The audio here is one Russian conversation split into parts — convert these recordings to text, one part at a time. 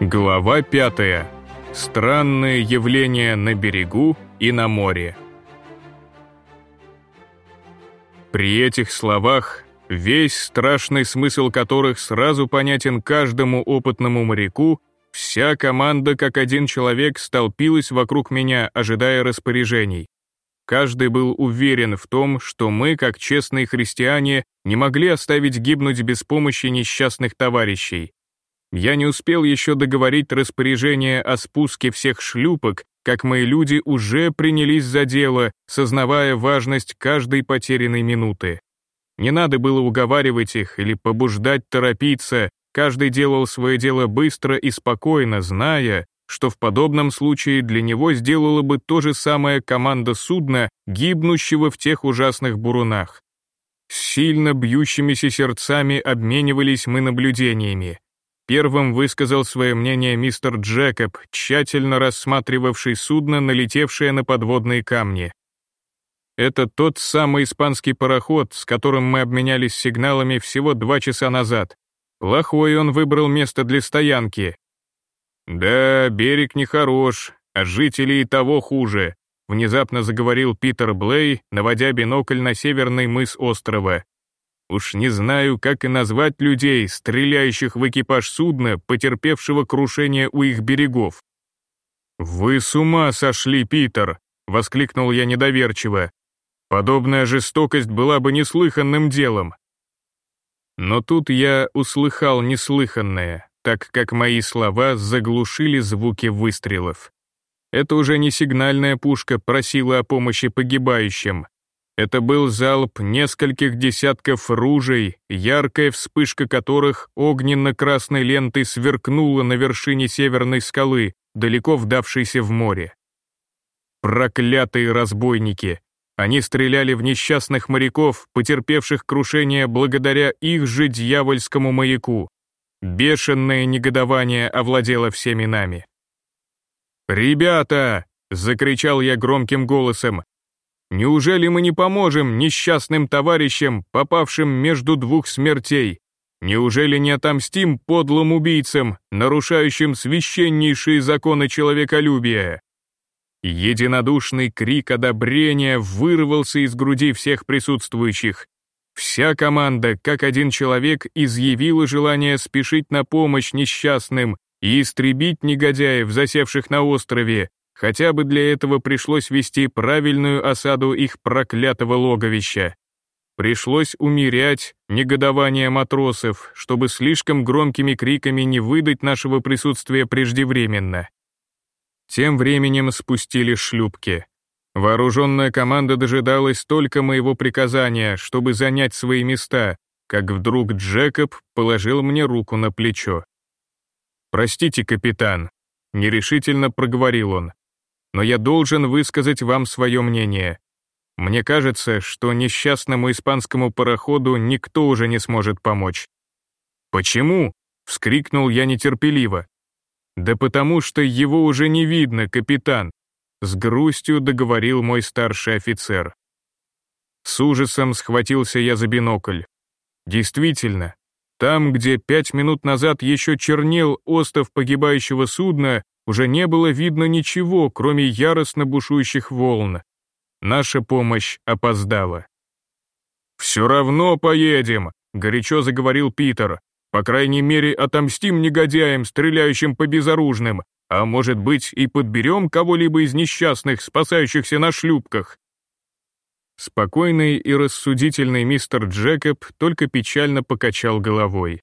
Глава пятая. Странные явления на берегу и на море. При этих словах, весь страшный смысл которых сразу понятен каждому опытному моряку, вся команда как один человек столпилась вокруг меня, ожидая распоряжений. Каждый был уверен в том, что мы, как честные христиане, не могли оставить гибнуть без помощи несчастных товарищей. Я не успел еще договорить распоряжение о спуске всех шлюпок, как мои люди уже принялись за дело, сознавая важность каждой потерянной минуты. Не надо было уговаривать их или побуждать торопиться, каждый делал свое дело быстро и спокойно, зная, что в подобном случае для него сделала бы то же самое команда судна, гибнущего в тех ужасных бурунах. С сильно бьющимися сердцами обменивались мы наблюдениями. Первым высказал свое мнение мистер Джекоб, тщательно рассматривавший судно, налетевшее на подводные камни. Это тот самый испанский пароход, с которым мы обменялись сигналами всего два часа назад. Плохой он выбрал место для стоянки. Да, берег нехорош, а жители и того хуже, внезапно заговорил Питер Блей, наводя бинокль на северный мыс острова. Уж не знаю, как и назвать людей, стреляющих в экипаж судна, потерпевшего крушение у их берегов. «Вы с ума сошли, Питер!» — воскликнул я недоверчиво. «Подобная жестокость была бы неслыханным делом». Но тут я услыхал неслыханное, так как мои слова заглушили звуки выстрелов. Это уже не сигнальная пушка просила о помощи погибающим, это был залп нескольких десятков ружей, яркая вспышка которых огненно-красной лентой сверкнула на вершине северной скалы, далеко вдавшейся в море. Проклятые разбойники! Они стреляли в несчастных моряков, потерпевших крушение благодаря их же дьявольскому маяку. Бешенное негодование овладело всеми нами. «Ребята!» — закричал я громким голосом. Неужели мы не поможем несчастным товарищам, попавшим между двух смертей? Неужели не отомстим подлым убийцам, нарушающим священнейшие законы человеколюбия? Единодушный крик одобрения вырвался из груди всех присутствующих. Вся команда, как один человек, изъявила желание спешить на помощь несчастным и истребить негодяев, засевших на острове, Хотя бы для этого пришлось вести правильную осаду их проклятого логовища. Пришлось умерять негодование матросов, чтобы слишком громкими криками не выдать нашего присутствия преждевременно. Тем временем спустили шлюпки. Вооруженная команда дожидалась только моего приказания, чтобы занять свои места, как вдруг Джекоб положил мне руку на плечо. «Простите, капитан», — нерешительно проговорил он но я должен высказать вам свое мнение. Мне кажется, что несчастному испанскому пароходу никто уже не сможет помочь. «Почему?» — вскрикнул я нетерпеливо. «Да потому что его уже не видно, капитан», — с грустью договорил мой старший офицер. С ужасом схватился я за бинокль. Действительно, там, где пять минут назад еще чернел остов погибающего судна, уже не было видно ничего, кроме яростно бушующих волн. Наша помощь опоздала. «Все равно поедем», — горячо заговорил Питер. «По крайней мере, отомстим негодяям, стреляющим по безоружным, а может быть и подберем кого-либо из несчастных, спасающихся на шлюпках». Спокойный и рассудительный мистер Джекоб только печально покачал головой.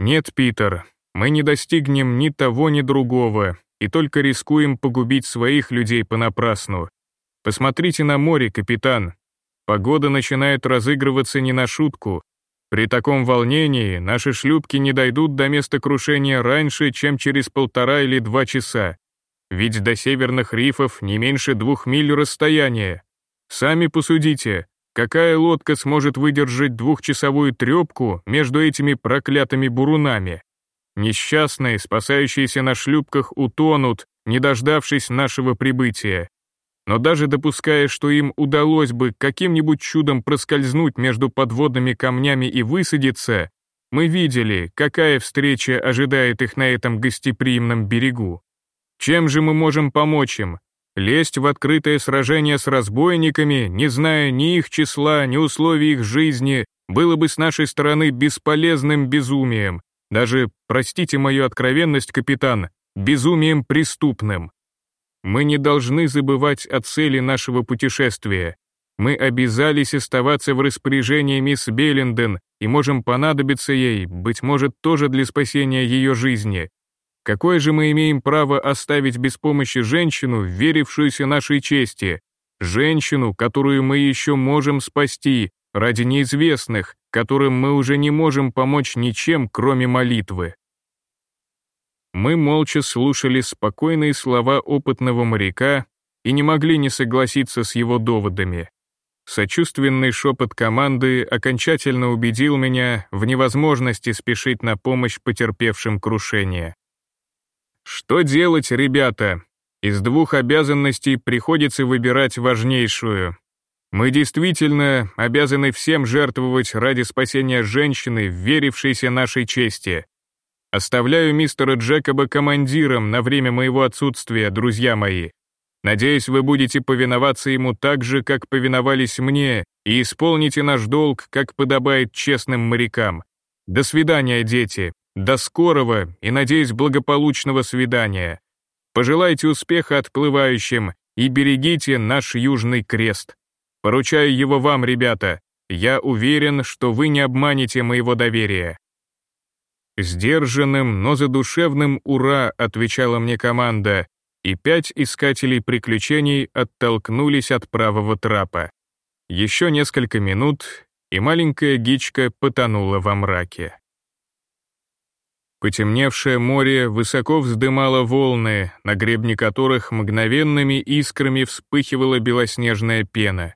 «Нет, Питер, мы не достигнем ни того, ни другого, и только рискуем погубить своих людей понапрасну. Посмотрите на море, капитан. Погода начинает разыгрываться не на шутку. При таком волнении наши шлюпки не дойдут до места крушения раньше, чем через полтора или два часа. Ведь до северных рифов не меньше двух миль расстояния. Сами посудите, какая лодка сможет выдержать двухчасовую трепку между этими проклятыми бурунами? Несчастные, спасающиеся на шлюпках, утонут, не дождавшись нашего прибытия. Но даже допуская, что им удалось бы каким-нибудь чудом проскользнуть между подводными камнями и высадиться, Мы видели, какая встреча ожидает их на этом гостеприимном берегу. Чем же мы можем помочь им? Лезть в открытое сражение с разбойниками, не зная ни их числа, ни условий их жизни, было бы с нашей стороны бесполезным безумием, даже, простите мою откровенность, капитан, безумием преступным. Мы не должны забывать о цели нашего путешествия. Мы обязались оставаться в распоряжении мисс Белленден и можем понадобиться ей, быть может, тоже для спасения ее жизни. Какое же мы имеем право оставить без помощи женщину, верившуюся нашей чести? Женщину, которую мы еще можем спасти, ради неизвестных, которым мы уже не можем помочь ничем, кроме молитвы. Мы молча слушали спокойные слова опытного моряка и не могли не согласиться с его доводами. Сочувственный шепот команды окончательно убедил меня в невозможности спешить на помощь потерпевшим крушение. Что делать, ребята? Из двух обязанностей приходится выбирать важнейшую. Мы действительно обязаны всем жертвовать ради спасения женщины, верившейся нашей чести. Оставляю мистера Джекоба командиром на время моего отсутствия, друзья мои. Надеюсь, вы будете повиноваться ему так же, как повиновались мне, и исполните наш долг, как подобает честным морякам. До свидания, дети. До скорого и, надеюсь, благополучного свидания. Пожелайте успеха отплывающим и берегите наш Южный Крест. Поручаю его вам, ребята. Я уверен, что вы не обманете моего доверия. Сдержанным, но задушевным «Ура!» отвечала мне команда, и пять искателей приключений оттолкнулись от правого трапа. Еще несколько минут, и маленькая гичка потонула во мраке. Потемневшее море высоко вздымало волны, на гребне которых мгновенными искрами вспыхивала белоснежная пена.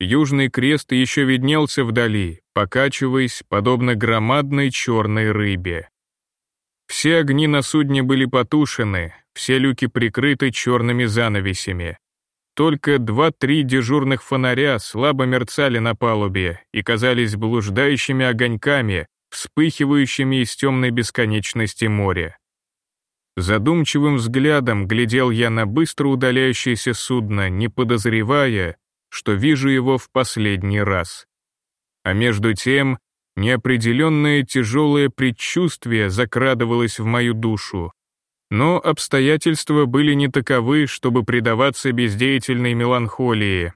Южный крест еще виднелся вдали, покачиваясь, подобно громадной черной рыбе. Все огни на судне были потушены, все люки прикрыты черными занавесями. Только два-три дежурных фонаря слабо мерцали на палубе и казались блуждающими огоньками, вспыхивающими из темной бесконечности моря. Задумчивым взглядом глядел я на быстро удаляющееся судно, не подозревая, что вижу его в последний раз. А между тем, неопределенное тяжелое предчувствие закрадывалось в мою душу. Но обстоятельства были не таковы, чтобы предаваться бездеятельной меланхолии.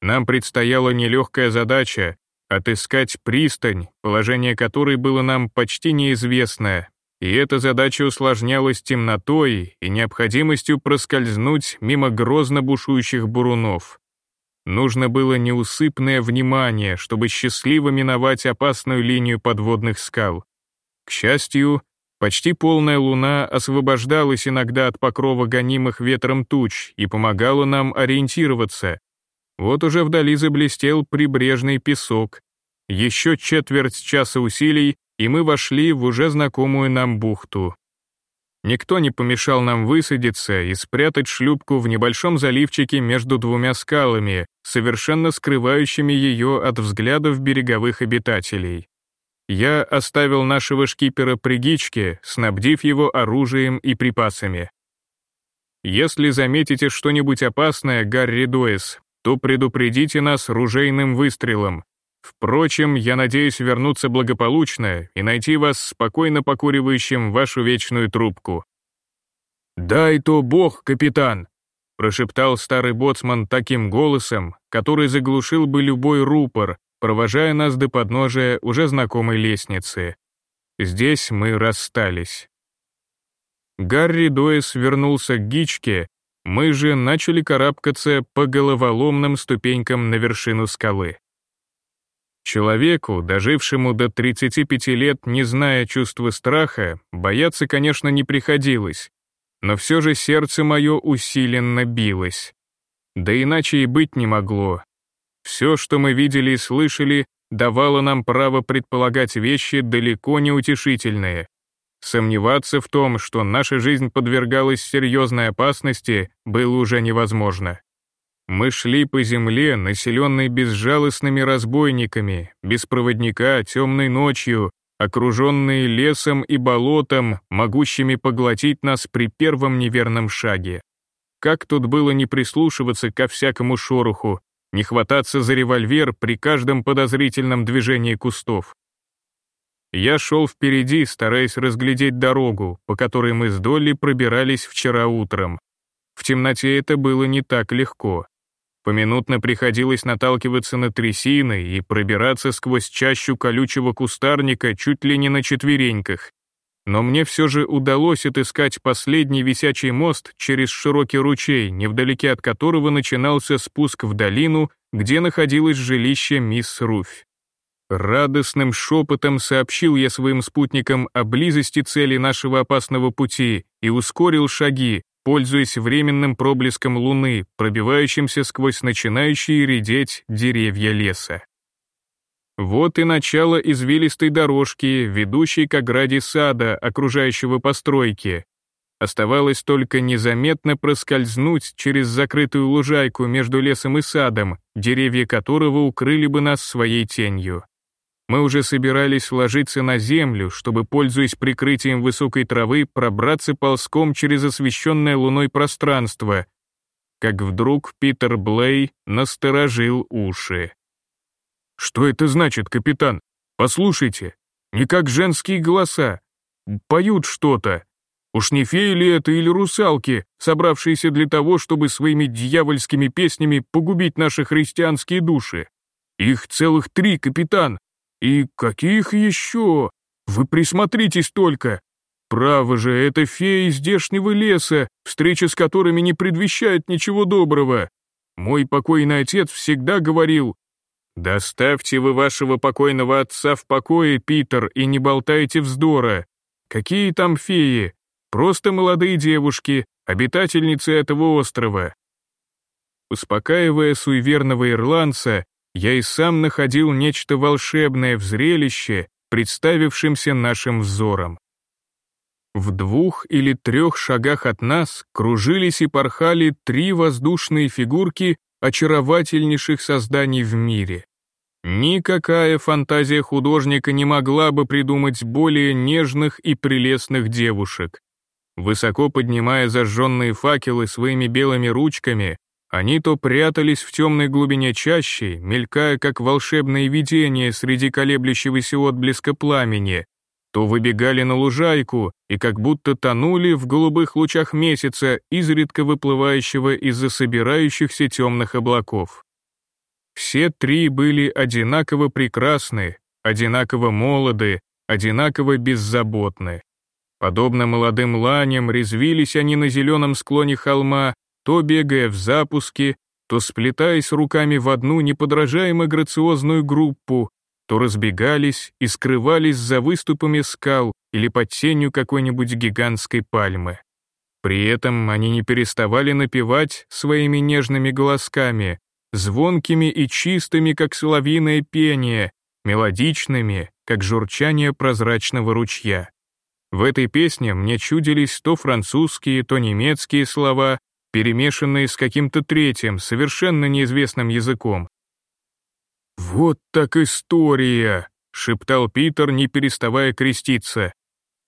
Нам предстояла нелегкая задача — отыскать пристань, положение которой было нам почти неизвестно, и эта задача усложнялась темнотой и необходимостью проскользнуть мимо грозно бушующих бурунов. Нужно было неусыпное внимание, чтобы счастливо миновать опасную линию подводных скал. К счастью, почти полная луна освобождалась иногда от покрова гонимых ветром туч и помогала нам ориентироваться. Вот уже вдали заблестел прибрежный песок. Еще четверть часа усилий, и мы вошли в уже знакомую нам бухту. Никто не помешал нам высадиться и спрятать шлюпку в небольшом заливчике между двумя скалами, совершенно скрывающими ее от взглядов береговых обитателей. Я оставил нашего шкипера при гичке, снабдив его оружием и припасами. Если заметите что-нибудь опасное, Гарри Дуэс, то предупредите нас ружейным выстрелом. Впрочем, я надеюсь вернуться благополучно и найти вас спокойно покуривающим вашу вечную трубку». «Дай то бог, капитан!» прошептал старый боцман таким голосом, который заглушил бы любой рупор, провожая нас до подножия уже знакомой лестницы. Здесь мы расстались. Гарри Дуэс вернулся к Гичке, мы же начали карабкаться по головоломным ступенькам на вершину скалы. Человеку, дожившему до 35 лет, не зная чувства страха, бояться, конечно, не приходилось, но все же сердце мое усиленно билось. Да иначе и быть не могло. Все, что мы видели и слышали, давало нам право предполагать вещи далеко не утешительные. Сомневаться в том, что наша жизнь подвергалась серьезной опасности, было уже невозможно. Мы шли по земле, населенной безжалостными разбойниками, без проводника, темной ночью, окруженные лесом и болотом, могущими поглотить нас при первом неверном шаге. Как тут было не прислушиваться ко всякому шороху, не хвататься за револьвер при каждом подозрительном движении кустов. Я шел впереди, стараясь разглядеть дорогу, по которой мы с Долли пробирались вчера утром. В темноте это было не так легко. Поминутно приходилось наталкиваться на трясины и пробираться сквозь чащу колючего кустарника чуть ли не на четвереньках. Но мне все же удалось отыскать последний висячий мост через широкий ручей, невдалеке от которого начинался спуск в долину, где находилось жилище мисс Руфь. Радостным шепотом сообщил я своим спутникам о близости цели нашего опасного пути и ускорил шаги, пользуясь временным проблеском луны, пробивающимся сквозь начинающие редеть деревья леса. Вот и начало извилистой дорожки, ведущей к ограде сада, окружающего постройки. Оставалось только незаметно проскользнуть через закрытую лужайку между лесом и садом, деревья которого укрыли бы нас своей тенью. Мы уже собирались ложиться на землю, чтобы, пользуясь прикрытием высокой травы, пробраться ползком через освещенное луной пространство, как вдруг Питер Блей насторожил уши. «Что это значит, капитан? Послушайте, не как женские голоса. Поют что-то. Уж не феи ли это или русалки, собравшиеся для того, чтобы своими дьявольскими песнями погубить наши христианские души? Их целых три, капитан, «И каких еще? Вы присмотритесь только! Право же, это феи здешнего леса, встреча с которыми не предвещает ничего доброго. Мой покойный отец всегда говорил, «Доставьте вы вашего покойного отца в покое, Питер, и не болтайте вздора. Какие там феи? Просто молодые девушки, обитательницы этого острова». Успокаивая суеверного ирландца, я и сам находил нечто волшебное в зрелище, представившемся нашим взором. В двух или трех шагах от нас кружились и порхали три воздушные фигурки очаровательнейших созданий в мире. Никакая фантазия художника не могла бы придумать более нежных и прелестных девушек. Высоко поднимая зажженные факелы своими белыми ручками, они то прятались в темной глубине чащи, мелькая как волшебные видения среди колеблющегося отблеска пламени, то выбегали на лужайку и как будто тонули в голубых лучах месяца, изредка выплывающего из-за собирающихся темных облаков. Все три были одинаково прекрасны, одинаково молоды, одинаково беззаботны. Подобно молодым ланям резвились они на зеленом склоне холма, то бегая в запуске, то сплетаясь руками в одну неподражаемо грациозную группу, то разбегались и скрывались за выступами скал или под тенью какой-нибудь гигантской пальмы. При этом они не переставали напевать своими нежными голосками, звонкими и чистыми, как соловьиное пение, мелодичными, как журчание прозрачного ручья. В этой песне мне чудились то французские, то немецкие слова, перемешанные с каким-то третьим, совершенно неизвестным языком. «Вот так история!» — шептал Питер, не переставая креститься.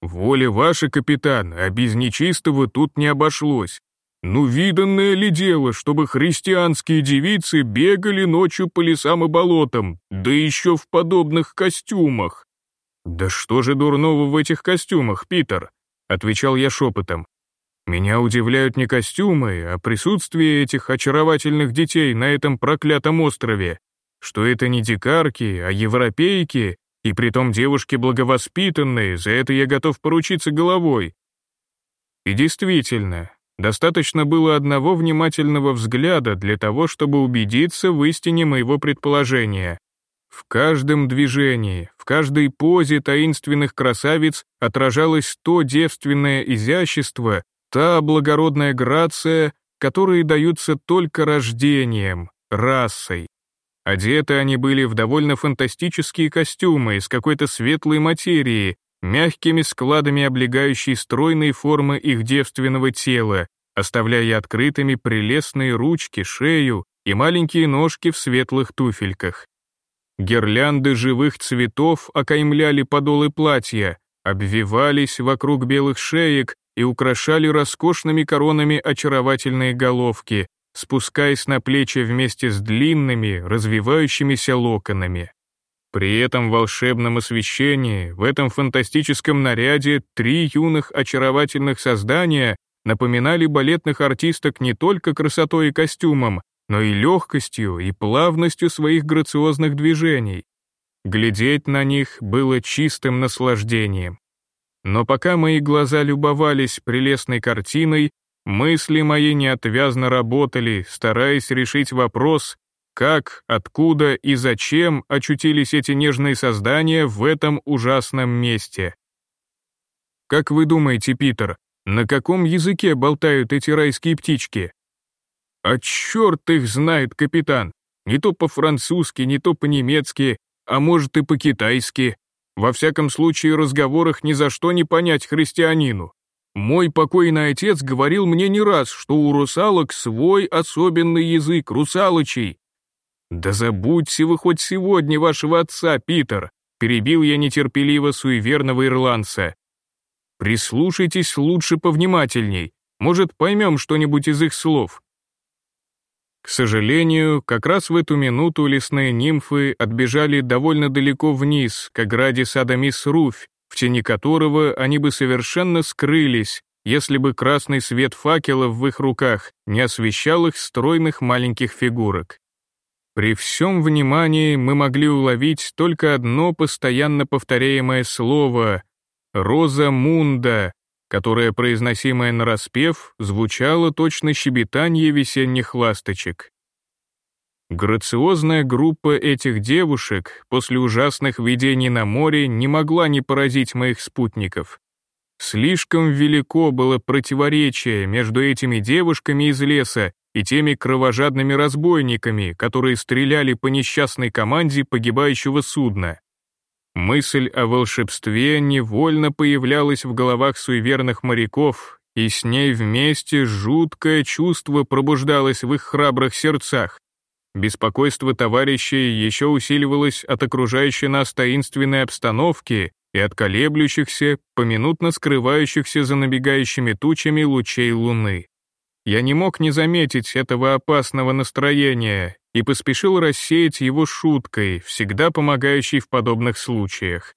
«Воля ваша, капитан, а без нечистого тут не обошлось. Ну, виданное ли дело, чтобы христианские девицы бегали ночью по лесам и болотам, да еще в подобных костюмах?» «Да что же дурного в этих костюмах, Питер?» — отвечал я шепотом. Меня удивляют не костюмы, а присутствие этих очаровательных детей на этом проклятом острове. Что это не дикарки, а европейки, и притом девушки благовоспитанные, за это я готов поручиться головой. И действительно, достаточно было одного внимательного взгляда для того, чтобы убедиться в истине моего предположения. В каждом движении, в каждой позе таинственных красавиц отражалось то девственное изящество, Та благородная грация, которые даются только рождением, расой. Одеты они были в довольно фантастические костюмы из какой-то светлой материи, мягкими складами облегающей стройные формы их девственного тела, оставляя открытыми прелестные ручки, шею и маленькие ножки в светлых туфельках. Гирлянды живых цветов окаймляли подолы платья, обвивались вокруг белых шеек и украшали роскошными коронами очаровательные головки, спускаясь на плечи вместе с длинными, развивающимися локонами. При этом волшебном освещении, в этом фантастическом наряде три юных очаровательных создания напоминали балетных артисток не только красотой и костюмом, но и легкостью и плавностью своих грациозных движений. Глядеть на них было чистым наслаждением. Но пока мои глаза любовались прелестной картиной, мысли мои неотвязно работали, стараясь решить вопрос, как, откуда и зачем очутились эти нежные создания в этом ужасном месте. Как вы думаете, Питер, на каком языке болтают эти райские птички? А черт их знает, капитан. Не то по-французски, не то по-немецки, а может и по-китайски. Во всяком случае, разговор их ни за что не понять христианину. Мой покойный отец говорил мне не раз, что у русалок свой особенный язык, русалочий. Да забудьте вы хоть сегодня вашего отца, Питер, перебил я нетерпеливо суеверного ирландца. Прислушайтесь лучше повнимательней, может, поймем что-нибудь из их слов. К сожалению, как раз в эту минуту лесные нимфы отбежали довольно далеко вниз, к ограде сада мисс Руфь, в тени которого они бы совершенно скрылись, если бы красный свет факелов в их руках не освещал их стройных маленьких фигурок. При всем внимании мы могли уловить только одно постоянно повторяемое слово «Роза Мунда», которое, произносимое нараспев, звучало точно щебетанье весенних ласточек. Грациозная группа этих девушек после ужасных видений на море не могла не поразить моих спутников. Слишком велико было противоречие между этими девушками из леса и теми кровожадными разбойниками, которые стреляли по несчастной команде погибающего судна. Мысль о волшебстве невольно появлялась в головах суеверных моряков, и с ней вместе жуткое чувство пробуждалось в их храбрых сердцах. Беспокойство товарищей еще усиливалось от окружающей нас таинственной обстановки и от колеблющихся, поминутно скрывающихся за набегающими тучами лучей луны. Я не мог не заметить этого опасного настроения и поспешил рассеять его шуткой, всегда помогающей в подобных случаях.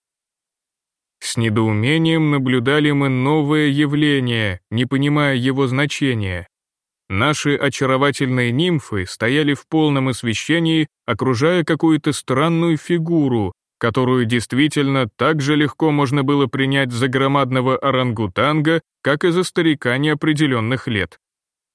С недоумением наблюдали мы новое явление, не понимая его значения. Наши очаровательные нимфы стояли в полном освещении, окружая какую-то странную фигуру, которую действительно так же легко можно было принять за громадного орангутанга, как и за старика неопределенных лет.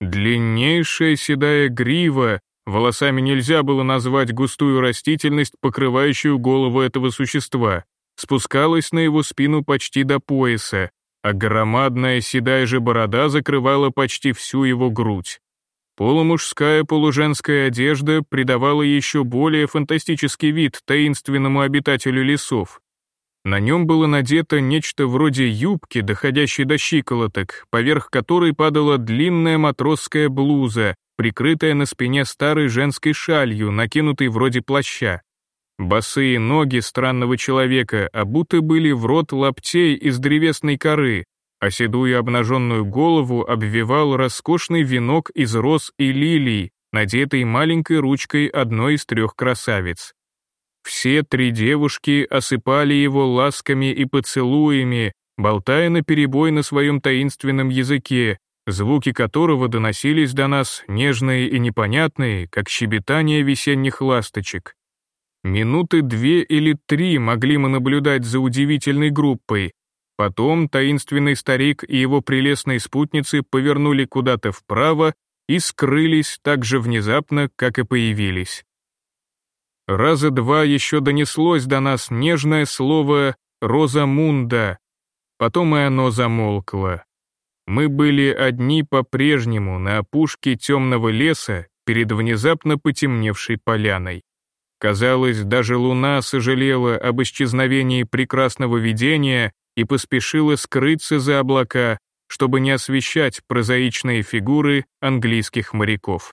Длиннейшая седая грива, волосами нельзя было назвать густую растительность, покрывающую голову этого существа, спускалась на его спину почти до пояса, а громадная седая же борода закрывала почти всю его грудь. Полумужская полуженская одежда придавала еще более фантастический вид таинственному обитателю лесов. На нем было надето нечто вроде юбки, доходящей до щиколоток, поверх которой падала длинная матросская блуза, прикрытая на спине старой женской шалью, накинутой вроде плаща. Босые ноги странного человека обуты были в рот лаптей из древесной коры, а седую обнаженную голову обвивал роскошный венок из роз и лилий, надетый маленькой ручкой одной из трех красавиц. Все три девушки осыпали его ласками и поцелуями, болтая наперебой на своем таинственном языке, звуки которого доносились до нас нежные и непонятные, как щебетание весенних ласточек. Минуты две или три могли мы наблюдать за удивительной группой. Потом таинственный старик и его прелестные спутницы повернули куда-то вправо и скрылись так же внезапно, как и появились. Раза два еще донеслось до нас нежное слово «Розамунда», потом и оно замолкло. Мы были одни по-прежнему на опушке темного леса перед внезапно потемневшей поляной. Казалось, даже луна сожалела об исчезновении прекрасного видения и поспешила скрыться за облака, чтобы не освещать прозаичные фигуры английских моряков.